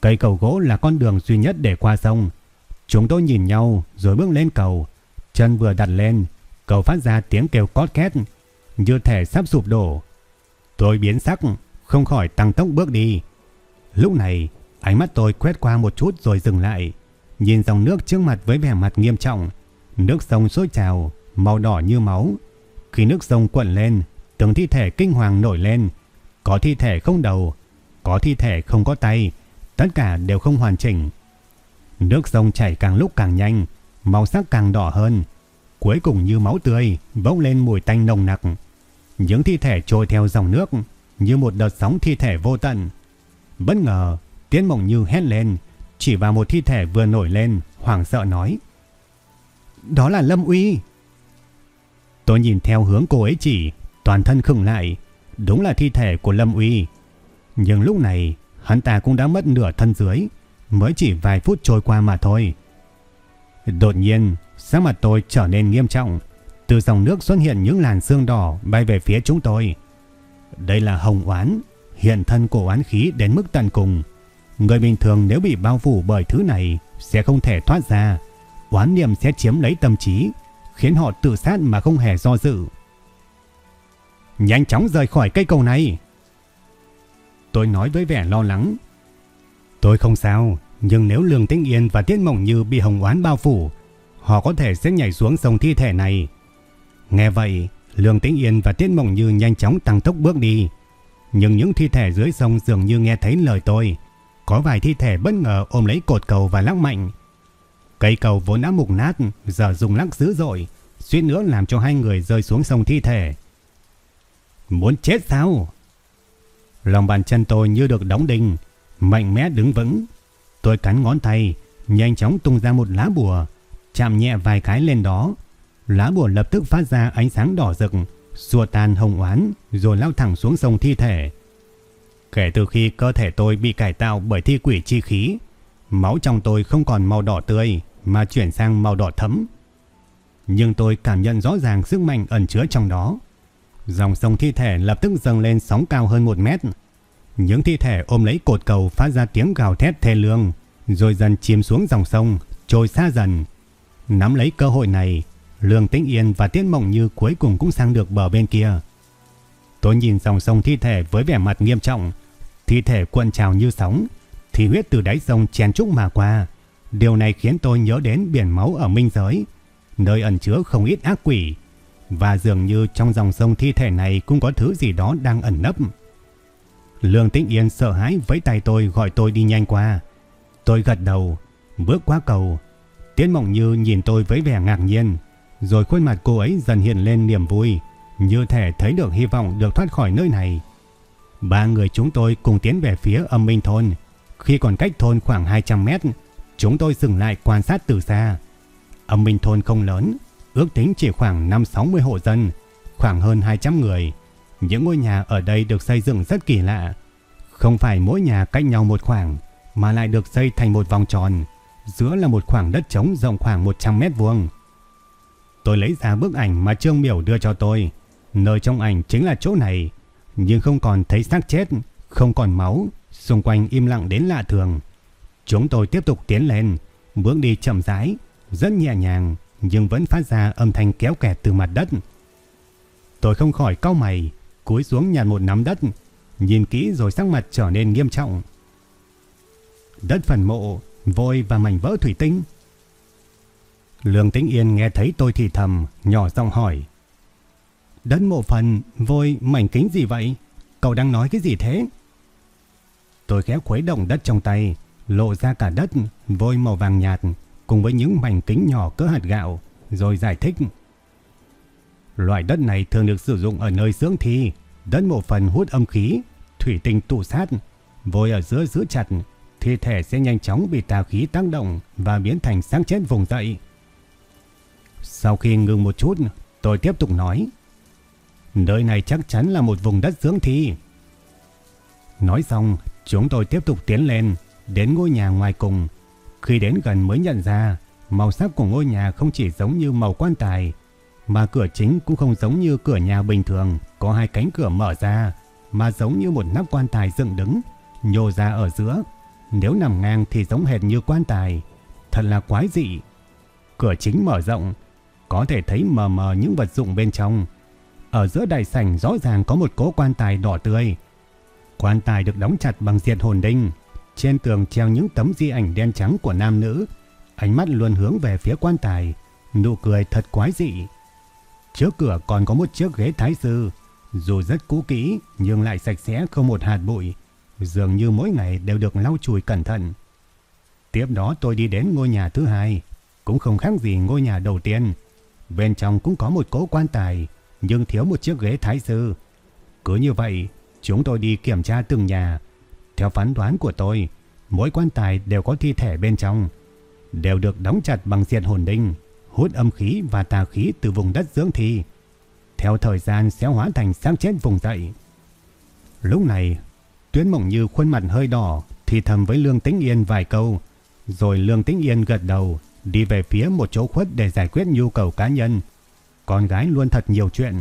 Cây cầu gỗ là con đường duy nhất để qua sông. Chúng tôi nhìn nhau rồi bước lên cầu. Chân vừa đặt lên, cầu phát ra tiếng kêu cót két, như thể sắp sụp đổ. Tôi biến sắc, không khỏi tăng tốc bước đi. Lúc này, ánh mắt tôi quét qua một chút rồi dừng lại, nhìn dòng nước trước mặt với vẻ mặt nghiêm trọng. Nước sông sôi trào, màu đỏ như máu. Khi nước sông cuộn lên, từng thi thể kinh hoàng nổi lên. Có thi thể không đầu, có thi thể không có tay, tất cả đều không hoàn chỉnh. Nước sông chảy càng lúc càng nhanh, màu sắc càng đỏ hơn. Cuối cùng như máu tươi, bốc lên mùi tanh nồng nặc. Những thi thể trôi theo dòng nước, như một đợt sóng thi thể vô tận. Bất ngờ, Tiến Mộng Như hét lên, chỉ vào một thi thể vừa nổi lên, hoảng sợ nói. Đó là Lâm Uy. Tôi nhìn theo hướng cô ấy chỉ, toàn thân khựng lại. Đúng là thi thể của Lâm Uy. Nhưng lúc này, hắn ta cũng đã mất nửa thân dưới, mới chỉ vài phút trôi qua mà thôi. Đột nhiên, Sáng mặt tôi trở nên nghiêm trọng. Từ dòng nước xuất hiện những làn xương đỏ bay về phía chúng tôi. Đây là hồng oán, hiện thân của oán khí đến mức tận cùng. Người bình thường nếu bị bao phủ bởi thứ này sẽ không thể thoát ra. Oán niệm sẽ chiếm lấy tâm trí, khiến họ tự sát mà không hề do dự. Nhanh chóng rời khỏi cây cầu này. Tôi nói với vẻ lo lắng. Tôi không sao, nhưng nếu Lương Tĩnh Yên và Tiết Mộng Như bị hồng oán bao phủ, họ có thể sẽ nhảy xuống sông thi thể này. Nghe vậy, Lương Tĩnh Yên và Tiết Mộng Như nhanh chóng tăng tốc bước đi. Nhưng những thi thể dưới sông dường như nghe thấy lời tôi. Có vài thi thể bất ngờ ôm lấy cột cầu và lắc mạnh. Cây cầu vốn đã mục nát, giờ dùng lắc dữ dội, suýt nữa làm cho hai người rơi xuống sông thi thể. Muốn chết sao? Lòng bàn chân tôi như được đóng đinh, mạnh mẽ đứng vững. Tôi cắn ngón tay, nhanh chóng tung ra một lá bùa, chạm nhẹ vài cái lên đó. Lá bùa lập tức phát ra ánh sáng đỏ rực, xua tan hồng oán rồi lao thẳng xuống sông thi thể. Kể từ khi cơ thể tôi bị cải tạo bởi thi quỷ chi khí, máu trong tôi không còn màu đỏ tươi mà chuyển sang màu đỏ thấm. Nhưng tôi cảm nhận rõ ràng sức mạnh ẩn chứa trong đó. Dòng sông thi thể lập tức dâng lên sóng cao hơn một mét. Những thi thể ôm lấy cột cầu phát ra tiếng gào thét thê lương, rồi dần chìm xuống dòng sông, trôi xa dần. Nắm lấy cơ hội này, Lương Tĩnh Yên và Tiết Mộng Như cuối cùng cũng sang được bờ bên kia. Tôi nhìn dòng sông thi thể với vẻ mặt nghiêm trọng, thi thể cuộn trào như sóng, thì huyết từ đáy sông chen trúc mà qua. Điều này khiến tôi nhớ đến biển máu ở minh giới, nơi ẩn chứa không ít ác quỷ, và dường như trong dòng sông thi thể này cũng có thứ gì đó đang ẩn nấp. Lương Tĩnh Yên sợ hãi với tay tôi gọi tôi đi nhanh qua. Tôi gật đầu, bước qua cầu. Tiến Mộng Như nhìn tôi với vẻ ngạc nhiên, rồi khuôn mặt cô ấy dần hiện lên niềm vui, như thể thấy được hy vọng được thoát khỏi nơi này. Ba người chúng tôi cùng tiến về phía âm minh thôn. Khi còn cách thôn khoảng 200 mét, chúng tôi dừng lại quan sát từ xa. Âm minh thôn không lớn, ước tính chỉ khoảng 5-60 hộ dân, khoảng hơn 200 người. Những ngôi nhà ở đây được xây dựng rất kỳ lạ. Không phải mỗi nhà cách nhau một khoảng, mà lại được xây thành một vòng tròn. Giữa là một khoảng đất trống rộng khoảng 100 mét vuông. Tôi lấy ra bức ảnh mà Trương Miểu đưa cho tôi. Nơi trong ảnh chính là chỗ này, nhưng không còn thấy xác chết, không còn máu, xung quanh im lặng đến lạ thường. Chúng tôi tiếp tục tiến lên, bước đi chậm rãi, rất nhẹ nhàng, nhưng vẫn phát ra âm thanh kéo kẹt từ mặt đất. Tôi không khỏi cau mày, cúi xuống nhặt một nắm đất, nhìn kỹ rồi sắc mặt trở nên nghiêm trọng. Đất phần mộ, vôi và mảnh vỡ thủy tinh. Lương Tĩnh Yên nghe thấy tôi thì thầm, nhỏ giọng hỏi. Đất mộ phần, vôi, mảnh kính gì vậy? Cậu đang nói cái gì thế? Tôi khẽ khuấy động đất trong tay, lộ ra cả đất, vôi màu vàng nhạt, cùng với những mảnh kính nhỏ cỡ hạt gạo, rồi giải thích. Loại đất này thường được sử dụng ở nơi dưỡng thi, đất mộ phần hút âm khí, thủy tinh tụ sát, vôi ở giữa giữ chặt, thi thể sẽ nhanh chóng bị tà khí tác động và biến thành sáng chết vùng dậy. Sau khi ngừng một chút, Tôi tiếp tục nói. Nơi này chắc chắn là một vùng đất dưỡng thi. Nói xong, chúng tôi tiếp tục tiến lên, đến ngôi nhà ngoài cùng. Khi đến gần mới nhận ra, màu sắc của ngôi nhà không chỉ giống như màu quan tài, mà cửa chính cũng không giống như cửa nhà bình thường, có hai cánh cửa mở ra, mà giống như một nắp quan tài dựng đứng, nhô ra ở giữa. Nếu nằm ngang thì giống hệt như quan tài, thật là quái dị. Cửa chính mở rộng, có thể thấy mờ mờ những vật dụng bên trong. Ở giữa đại sảnh rõ ràng có một cố quan tài đỏ tươi. Quan tài được đóng chặt bằng diệt hồn đinh. Trên tường treo những tấm di ảnh đen trắng của nam nữ. Ánh mắt luôn hướng về phía quan tài. Nụ cười thật quái dị. Trước cửa còn có một chiếc ghế thái sư. Dù rất cũ kỹ nhưng lại sạch sẽ không một hạt bụi. Dường như mỗi ngày đều được lau chùi cẩn thận. Tiếp đó tôi đi đến ngôi nhà thứ hai. Cũng không khác gì ngôi nhà đầu tiên. Bên trong cũng có một cố quan tài, nhưng thiếu một chiếc ghế thái sư. Cứ như vậy, chúng tôi đi kiểm tra từng nhà. Theo phán đoán của tôi, mỗi quan tài đều có thi thể bên trong, đều được đóng chặt bằng diệt hồn đinh, hút âm khí và tà khí từ vùng đất dưỡng thi. Theo thời gian sẽ hóa thành xác chết vùng dậy. Lúc này, Tuyến Mộng Như khuôn mặt hơi đỏ, thì thầm với Lương Tĩnh Yên vài câu, rồi Lương Tĩnh Yên gật đầu, đi về phía một chỗ khuất để giải quyết nhu cầu cá nhân. Con gái luôn thật nhiều chuyện.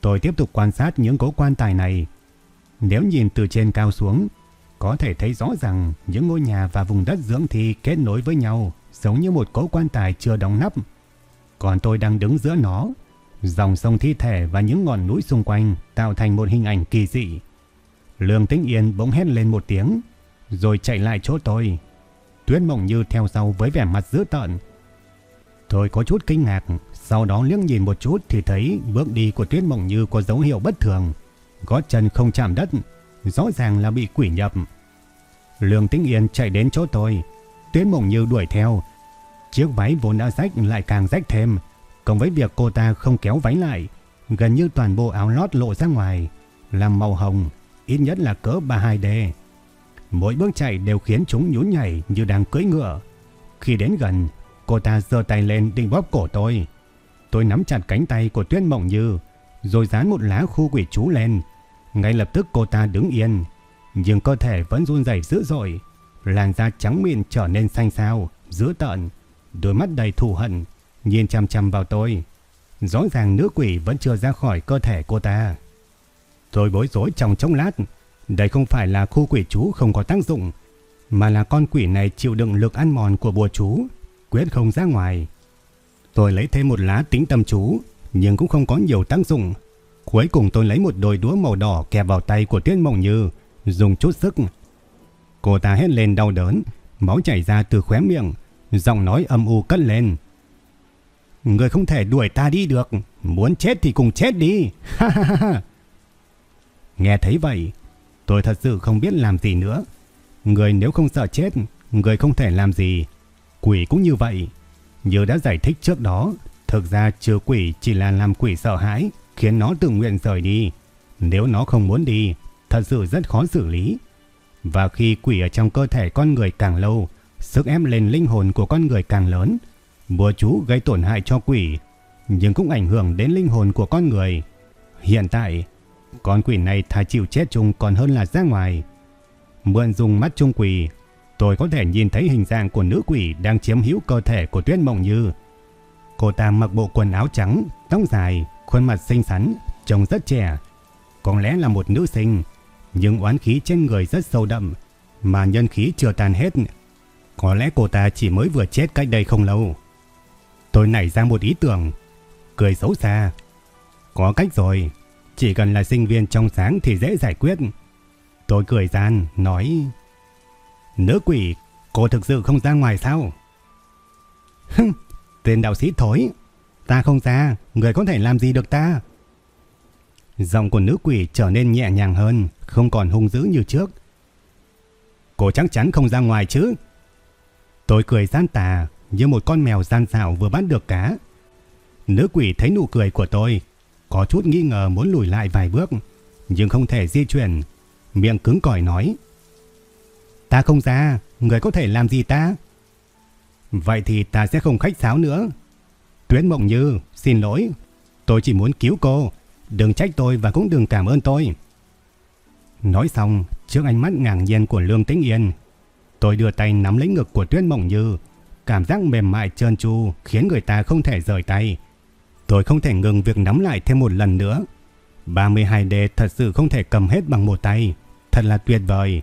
Tôi tiếp tục quan sát những cố quan tài này. Nếu nhìn từ trên cao xuống, có thể thấy rõ rằng những ngôi nhà và vùng đất dưỡng thi kết nối với nhau, giống như một cố quan tài chưa đóng nắp. Còn tôi đang đứng giữa nó, dòng sông thi thể và những ngọn núi xung quanh tạo thành một hình ảnh kỳ dị. Lương Tĩnh Yên bỗng hét lên một tiếng, rồi chạy lại chỗ tôi, Tuyết Mộng Như theo sau với vẻ mặt dữ tợn. Tôi có chút kinh ngạc, sau đó liếc nhìn một chút thì thấy bước đi của Tuyết Mộng Như có dấu hiệu bất thường. Gót chân không chạm đất, rõ ràng là bị quỷ nhập. Lương Tĩnh Yên chạy đến chỗ tôi, Tuyết Mộng Như đuổi theo. Chiếc váy vốn đã rách lại càng rách thêm, cộng với việc cô ta không kéo váy lại, gần như toàn bộ áo lót lộ ra ngoài, làm màu hồng, ít nhất là cỡ 32D. Mỗi bước chạy đều khiến chúng nhún nhảy như đang cưỡi ngựa. Khi đến gần, cô ta giơ tay lên định bóp cổ tôi. Tôi nắm chặt cánh tay của Tuyết Mộng Như, rồi dán một lá khu quỷ chú lên. Ngay lập tức cô ta đứng yên, nhưng cơ thể vẫn run rẩy dữ dội. Làn da trắng mịn trở nên xanh xao, dữ tợn, đôi mắt đầy thù hận, nhìn chăm chăm vào tôi. Rõ ràng nữ quỷ vẫn chưa ra khỏi cơ thể cô ta. Tôi bối rối trong chốc lát, đây không phải là khu quỷ chú không có tác dụng, mà là con quỷ này chịu đựng lực ăn mòn của bùa chú, quyết không ra ngoài. Tôi lấy thêm một lá tính tâm chú, nhưng cũng không có nhiều tác dụng. Cuối cùng tôi lấy một đôi đũa màu đỏ kẹp vào tay của Tuyết Mộng Như, dùng chút sức. Cô ta hét lên đau đớn, máu chảy ra từ khóe miệng, giọng nói âm u cất lên. Người không thể đuổi ta đi được, muốn chết thì cùng chết đi. Ha ha ha. Nghe thấy vậy, Tôi thật sự không biết làm gì nữa. Người nếu không sợ chết, người không thể làm gì. Quỷ cũng như vậy. Như đã giải thích trước đó, thực ra trừ quỷ chỉ là làm quỷ sợ hãi, khiến nó tự nguyện rời đi. Nếu nó không muốn đi, thật sự rất khó xử lý. Và khi quỷ ở trong cơ thể con người càng lâu, sức ép lên linh hồn của con người càng lớn. Bùa chú gây tổn hại cho quỷ, nhưng cũng ảnh hưởng đến linh hồn của con người. Hiện tại, con quỷ này thà chịu chết chung còn hơn là ra ngoài. Mượn dùng mắt trung quỷ, tôi có thể nhìn thấy hình dạng của nữ quỷ đang chiếm hữu cơ thể của Tuyết Mộng Như. Cô ta mặc bộ quần áo trắng, tóc dài, khuôn mặt xinh xắn, trông rất trẻ. Có lẽ là một nữ sinh, nhưng oán khí trên người rất sâu đậm, mà nhân khí chưa tàn hết. Có lẽ cô ta chỉ mới vừa chết cách đây không lâu. Tôi nảy ra một ý tưởng, cười xấu xa. Có cách rồi, chỉ cần là sinh viên trong sáng thì dễ giải quyết. Tôi cười gian, nói Nữ quỷ, cô thực sự không ra ngoài sao? Hưng, tên đạo sĩ thối. Ta không ra, người có thể làm gì được ta? Giọng của nữ quỷ trở nên nhẹ nhàng hơn, không còn hung dữ như trước. Cô chắc chắn không ra ngoài chứ? Tôi cười gian tà như một con mèo gian xảo vừa bắt được cá. Nữ quỷ thấy nụ cười của tôi, có chút nghi ngờ muốn lùi lại vài bước, nhưng không thể di chuyển, miệng cứng cỏi nói: "Ta không ra, người có thể làm gì ta?" "Vậy thì ta sẽ không khách sáo nữa." Tuyết Mộng Như, xin lỗi. Tôi chỉ muốn cứu cô. Đừng trách tôi và cũng đừng cảm ơn tôi. Nói xong, trước ánh mắt ngạc nhiên của Lương Tĩnh Yên, tôi đưa tay nắm lấy ngực của Tuyết Mộng Như. Cảm giác mềm mại trơn tru khiến người ta không thể rời tay. Tôi không thể ngừng việc nắm lại thêm một lần nữa. 32D thật sự không thể cầm hết bằng một tay. Thật là tuyệt vời.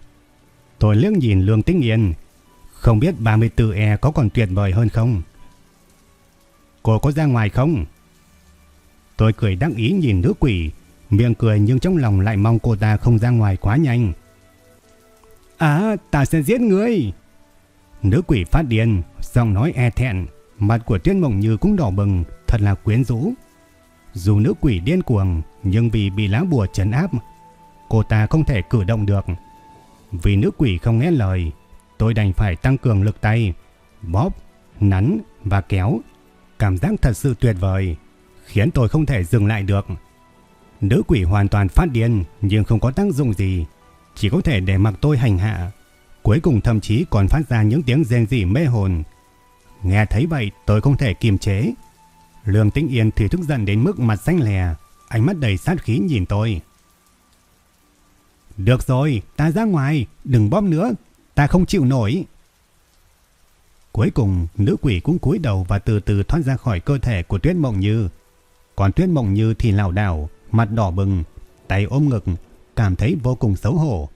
Tôi liếc nhìn Lương Tĩnh Yên. Không biết 34E có còn tuyệt vời hơn không? Cô có ra ngoài không? Tôi cười đắc ý nhìn nữ quỷ. Miệng cười nhưng trong lòng lại mong cô ta không ra ngoài quá nhanh. À, ta sẽ giết ngươi. Nữ quỷ phát điên, giọng nói e thẹn. Mặt của Tuyết Mộng Như cũng đỏ bừng, thật là quyến rũ. Dù nữ quỷ điên cuồng, nhưng vì bị lá bùa trấn áp, cô ta không thể cử động được. Vì nữ quỷ không nghe lời, tôi đành phải tăng cường lực tay, bóp, nắn và kéo. Cảm giác thật sự tuyệt vời, khiến tôi không thể dừng lại được. Nữ quỷ hoàn toàn phát điên nhưng không có tác dụng gì, chỉ có thể để mặc tôi hành hạ. Cuối cùng thậm chí còn phát ra những tiếng rên rỉ mê hồn. Nghe thấy vậy tôi không thể kiềm chế. Lương Tĩnh Yên thì tức giận đến mức mặt xanh lè, ánh mắt đầy sát khí nhìn tôi. Được rồi, ta ra ngoài, đừng bóp nữa, ta không chịu nổi. Cuối cùng, nữ quỷ cũng cúi đầu và từ từ thoát ra khỏi cơ thể của Tuyết Mộng Như. Còn Tuyết Mộng Như thì lảo đảo, mặt đỏ bừng, tay ôm ngực, cảm thấy vô cùng xấu hổ.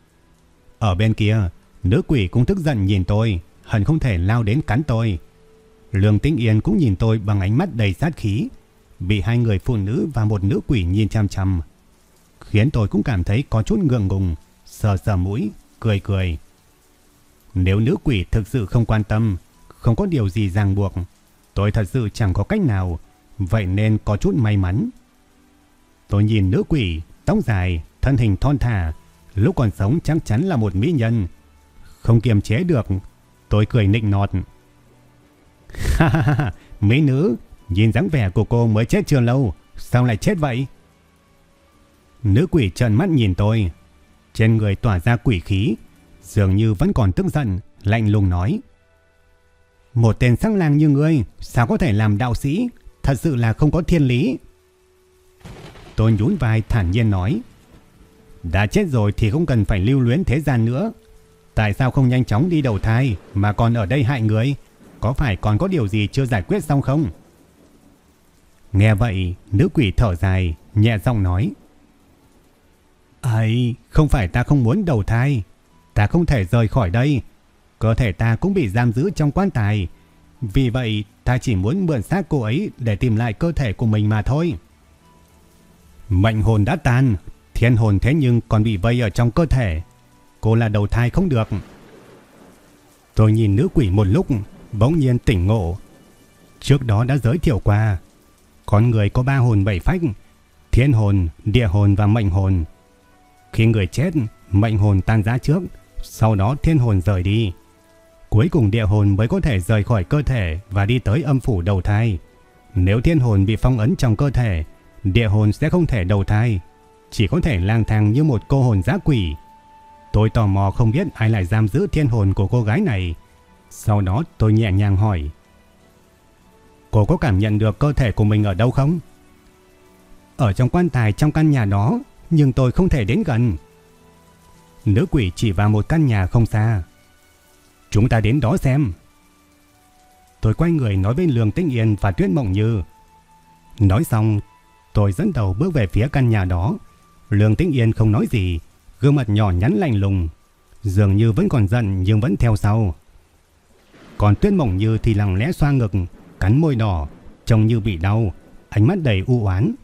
Ở bên kia, nữ quỷ cũng tức giận nhìn tôi, hận không thể lao đến cắn tôi. Lương Tĩnh Yên cũng nhìn tôi bằng ánh mắt đầy sát khí, bị hai người phụ nữ và một nữ quỷ nhìn chăm chăm, khiến tôi cũng cảm thấy có chút ngượng ngùng, sờ sờ mũi, cười cười. Nếu nữ quỷ thực sự không quan tâm, không có điều gì ràng buộc, tôi thật sự chẳng có cách nào, vậy nên có chút may mắn. Tôi nhìn nữ quỷ, tóc dài, thân hình thon thả, lúc còn sống chắc chắn là một mỹ nhân. Không kiềm chế được, tôi cười nịnh nọt. Ha ha ha, mỹ nữ, nhìn dáng vẻ của cô mới chết chưa lâu, sao lại chết vậy? Nữ quỷ trần mắt nhìn tôi, trên người tỏa ra quỷ khí, dường như vẫn còn tức giận, lạnh lùng nói. Một tên sắc lang như ngươi, sao có thể làm đạo sĩ, thật sự là không có thiên lý. Tôi nhún vai thản nhiên nói. Đã chết rồi thì không cần phải lưu luyến thế gian nữa. Tại sao không nhanh chóng đi đầu thai mà còn ở đây hại người? Có phải còn có điều gì chưa giải quyết xong không? Nghe vậy, nữ quỷ thở dài, nhẹ giọng nói. ấy không phải ta không muốn đầu thai. Ta không thể rời khỏi đây. Cơ thể ta cũng bị giam giữ trong quan tài. Vì vậy, ta chỉ muốn mượn xác cô ấy để tìm lại cơ thể của mình mà thôi. Mệnh hồn đã tan, thiên hồn thế nhưng còn bị vây ở trong cơ thể. Cô là đầu thai không được. Tôi nhìn nữ quỷ một lúc, bỗng nhiên tỉnh ngộ. Trước đó đã giới thiệu qua, con người có ba hồn bảy phách, thiên hồn, địa hồn và mệnh hồn. Khi người chết, mệnh hồn tan ra trước, sau đó thiên hồn rời đi. Cuối cùng địa hồn mới có thể rời khỏi cơ thể và đi tới âm phủ đầu thai. Nếu thiên hồn bị phong ấn trong cơ thể, địa hồn sẽ không thể đầu thai, chỉ có thể lang thang như một cô hồn dã quỷ. Tôi tò mò không biết ai lại giam giữ thiên hồn của cô gái này. Sau đó tôi nhẹ nhàng hỏi. Cô có cảm nhận được cơ thể của mình ở đâu không? Ở trong quan tài trong căn nhà đó, nhưng tôi không thể đến gần. Nữ quỷ chỉ vào một căn nhà không xa. Chúng ta đến đó xem. Tôi quay người nói với Lương Tĩnh Yên và Tuyết Mộng Như. Nói xong, tôi dẫn đầu bước về phía căn nhà đó. Lương Tĩnh Yên không nói gì, gương mặt nhỏ nhắn lạnh lùng, dường như vẫn còn giận nhưng vẫn theo sau. Còn Tuyết Mộng Như thì lặng lẽ xoa ngực, cắn môi đỏ, trông như bị đau, ánh mắt đầy u oán.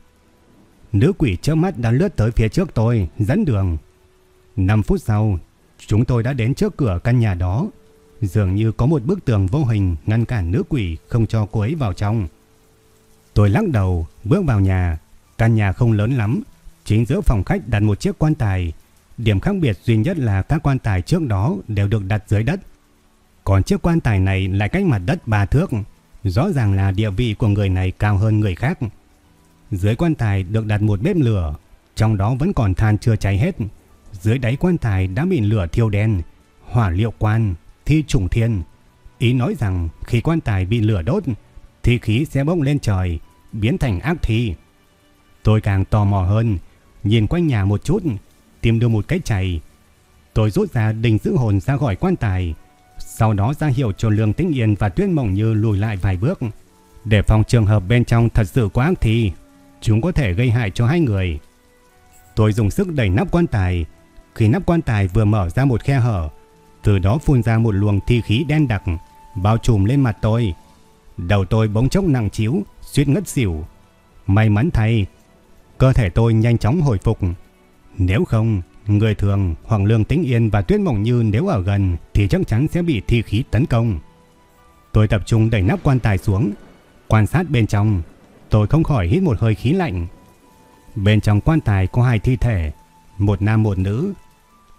Nữ quỷ trước mắt đã lướt tới phía trước tôi, dẫn đường. 5 phút sau, chúng tôi đã đến trước cửa căn nhà đó. Dường như có một bức tường vô hình ngăn cản nữ quỷ không cho cô ấy vào trong. Tôi lắc đầu, bước vào nhà. Căn nhà không lớn lắm. Chính giữa phòng khách đặt một chiếc quan tài. Điểm khác biệt duy nhất là các quan tài trước đó đều được đặt dưới đất. Còn chiếc quan tài này lại cách mặt đất ba thước. Rõ ràng là địa vị của người này cao hơn người khác. Dưới quan tài được đặt một bếp lửa. Trong đó vẫn còn than chưa cháy hết. Dưới đáy quan tài đã bị lửa thiêu đen. Hỏa liệu quan, thi trùng thiên. Ý nói rằng khi quan tài bị lửa đốt, thì khí sẽ bốc lên trời, biến thành ác thi. Tôi càng tò mò hơn, nhìn quanh nhà một chút, tìm được một cái chày. Tôi rút ra đình giữ hồn ra khỏi quan tài, sau đó ra hiệu cho Lương Tĩnh Yên và Tuyết Mộng Như lùi lại vài bước, để phòng trường hợp bên trong thật sự quá ác thì chúng có thể gây hại cho hai người. Tôi dùng sức đẩy nắp quan tài, khi nắp quan tài vừa mở ra một khe hở, từ đó phun ra một luồng thi khí đen đặc, bao trùm lên mặt tôi. Đầu tôi bỗng chốc nặng chiếu, suýt ngất xỉu. May mắn thay, cơ thể tôi nhanh chóng hồi phục. Nếu không, người thường Hoàng Lương Tĩnh Yên và Tuyết Mộng Như nếu ở gần thì chắc chắn sẽ bị thi khí tấn công. Tôi tập trung đẩy nắp quan tài xuống, quan sát bên trong, tôi không khỏi hít một hơi khí lạnh. Bên trong quan tài có hai thi thể, một nam một nữ.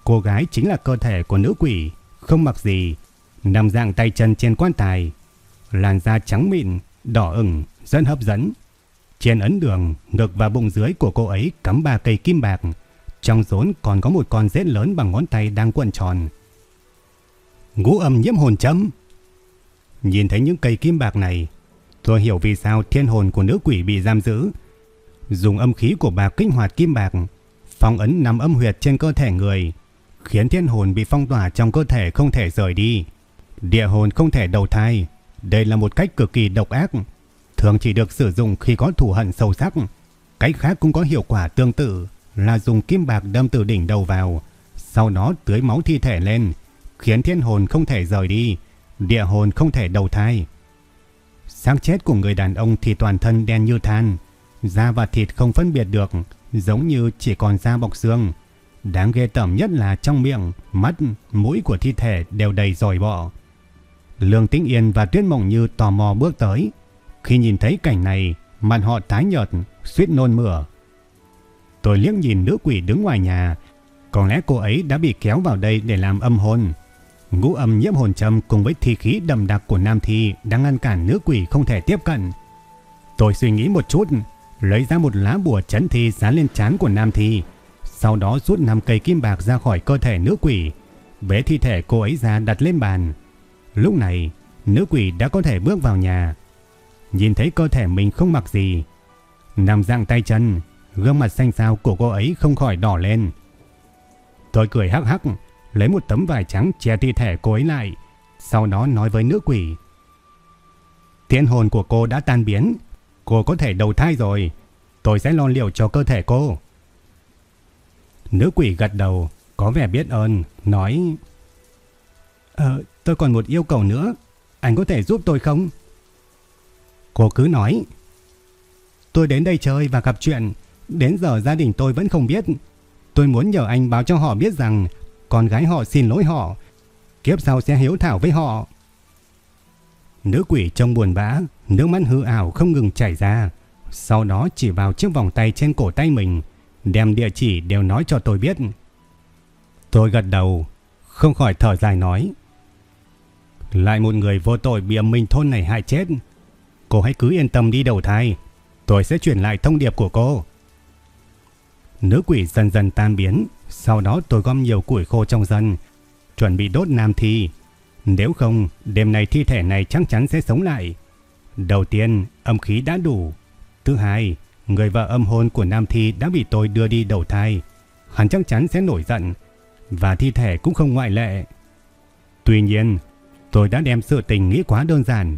Cô gái chính là cơ thể của nữ quỷ, không mặc gì, nằm dạng tay chân trên quan tài. Làn da trắng mịn, đỏ ửng, rất hấp dẫn. Trên ấn đường, ngực và bụng dưới của cô ấy cắm ba cây kim bạc. Trong rốn còn có một con rết lớn bằng ngón tay đang cuộn tròn. Ngũ âm nhiễm hồn chấm. Nhìn thấy những cây kim bạc này, tôi hiểu vì sao thiên hồn của nữ quỷ bị giam giữ. Dùng âm khí của bạc kích hoạt kim bạc, phong ấn nằm âm huyệt trên cơ thể người, khiến thiên hồn bị phong tỏa trong cơ thể không thể rời đi. Địa hồn không thể đầu thai. Đây là một cách cực kỳ độc ác, thường chỉ được sử dụng khi có thù hận sâu sắc. Cách khác cũng có hiệu quả tương tự là dùng kim bạc đâm từ đỉnh đầu vào, sau đó tưới máu thi thể lên, khiến thiên hồn không thể rời đi, địa hồn không thể đầu thai. Xác chết của người đàn ông thì toàn thân đen như than, da và thịt không phân biệt được, giống như chỉ còn da bọc xương. Đáng ghê tởm nhất là trong miệng, mắt, mũi của thi thể đều đầy dòi bọ. Lương Tĩnh Yên và Tuyết Mộng Như tò mò bước tới. Khi nhìn thấy cảnh này, mặt họ tái nhợt, suýt nôn mửa. Tôi liếc nhìn nữ quỷ đứng ngoài nhà, có lẽ cô ấy đã bị kéo vào đây để làm âm hồn. Ngũ âm nhiễm hồn châm cùng với thi khí đầm đặc của nam thi đang ngăn cản nữ quỷ không thể tiếp cận. Tôi suy nghĩ một chút, lấy ra một lá bùa chấn thi dán lên trán của nam thi, sau đó rút 5 cây kim bạc ra khỏi cơ thể nữ quỷ, bế thi thể cô ấy ra đặt lên bàn. Lúc này, nữ quỷ đã có thể bước vào nhà. Nhìn thấy cơ thể mình không mặc gì, nằm dạng tay chân, gương mặt xanh xao của cô ấy không khỏi đỏ lên. Tôi cười hắc hắc, lấy một tấm vải trắng che thi thể cô ấy lại, sau đó nói với nữ quỷ. Thiên hồn của cô đã tan biến, cô có thể đầu thai rồi, tôi sẽ lo liệu cho cơ thể cô. Nữ quỷ gật đầu, có vẻ biết ơn, nói Ờ, tôi còn một yêu cầu nữa, anh có thể giúp tôi không? Cô cứ nói Tôi đến đây chơi và gặp chuyện, đến giờ gia đình tôi vẫn không biết. Tôi muốn nhờ anh báo cho họ biết rằng con gái họ xin lỗi họ, kiếp sau sẽ hiếu thảo với họ. Nữ quỷ trông buồn bã, nước mắt hư ảo không ngừng chảy ra, sau đó chỉ vào chiếc vòng tay trên cổ tay mình, đem địa chỉ đều nói cho tôi biết. Tôi gật đầu, không khỏi thở dài nói. Lại một người vô tội bị âm minh thôn này hại chết. Cô hãy cứ yên tâm đi đầu thai, tôi sẽ chuyển lại thông điệp của cô. Nữ quỷ dần dần tan biến, sau đó tôi gom nhiều củi khô trong dân, chuẩn bị đốt nam thi. Nếu không, đêm nay thi thể này chắc chắn sẽ sống lại. Đầu tiên, âm khí đã đủ. Thứ hai, người vợ âm hồn của Nam Thi đã bị tôi đưa đi đầu thai. Hắn chắc chắn sẽ nổi giận. Và thi thể cũng không ngoại lệ. Tuy nhiên, tôi đã đem sự tình nghĩ quá đơn giản.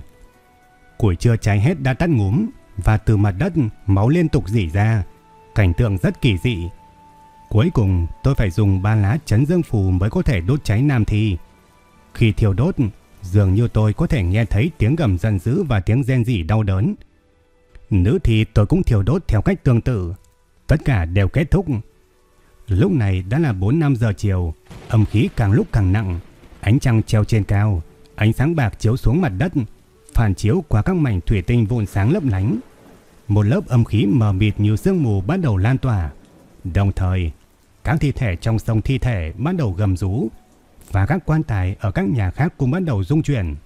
Củi chưa cháy hết đã tắt ngúm và từ mặt đất máu liên tục dỉ ra. Cảnh tượng rất kỳ dị. Cuối cùng tôi phải dùng ba lá chấn dương phù mới có thể đốt cháy Nam Thi. Khi thiêu đốt, dường như tôi có thể nghe thấy tiếng gầm giận dữ và tiếng rên rỉ đau đớn. Nữ thi tôi cũng thiêu đốt theo cách tương tự. Tất cả đều kết thúc. Lúc này đã là 4-5 giờ chiều, âm khí càng lúc càng nặng. Ánh trăng treo trên cao, ánh sáng bạc chiếu xuống mặt đất, phản chiếu qua các mảnh thủy tinh vụn sáng lấp lánh. Một lớp âm khí mờ mịt như sương mù bắt đầu lan tỏa. Đồng thời, các thi thể trong sông thi thể bắt đầu gầm rú và các quan tài ở các nhà khác cũng bắt đầu rung chuyển.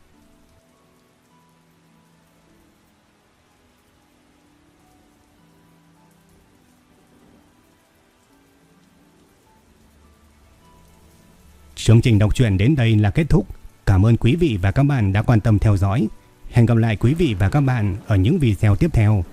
Chương trình đọc truyện đến đây là kết thúc. Cảm ơn quý vị và các bạn đã quan tâm theo dõi. Hẹn gặp lại quý vị và các bạn ở những video tiếp theo.